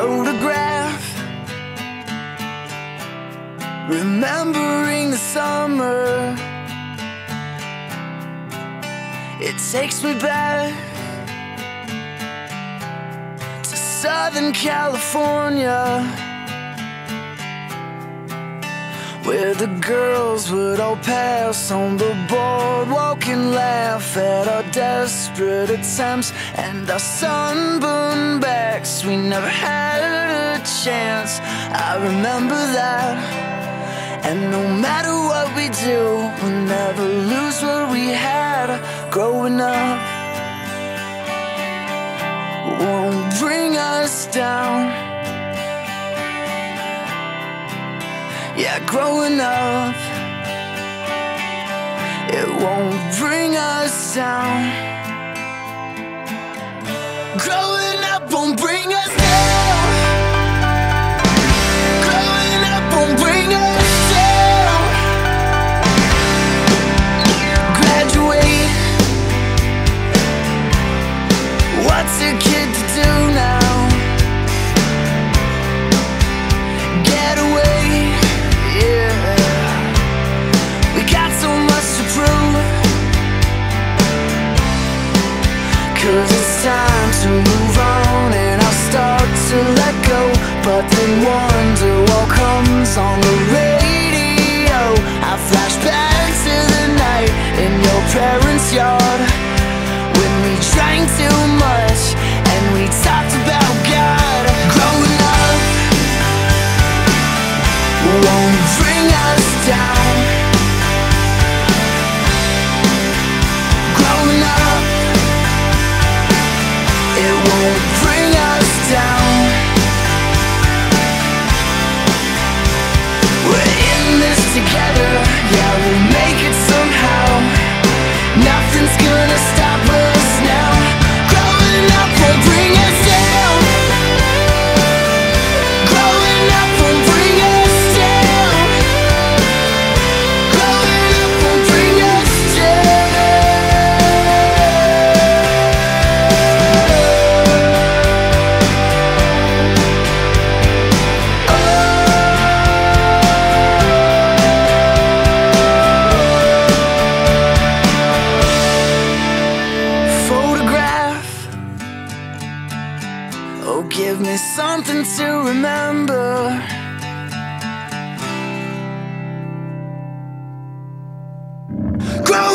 photograph Remembering the summer It takes me back To Southern California Where the girls would all pass on the boardwalk and laugh at our desperate attempts and our sunburned backs we never had chance. I remember that. And no matter what we do, we'll never lose what we had growing up. Won't bring us down. Yeah, growing up, it won't bring us down. Growing Oh, give me something to remember. Grow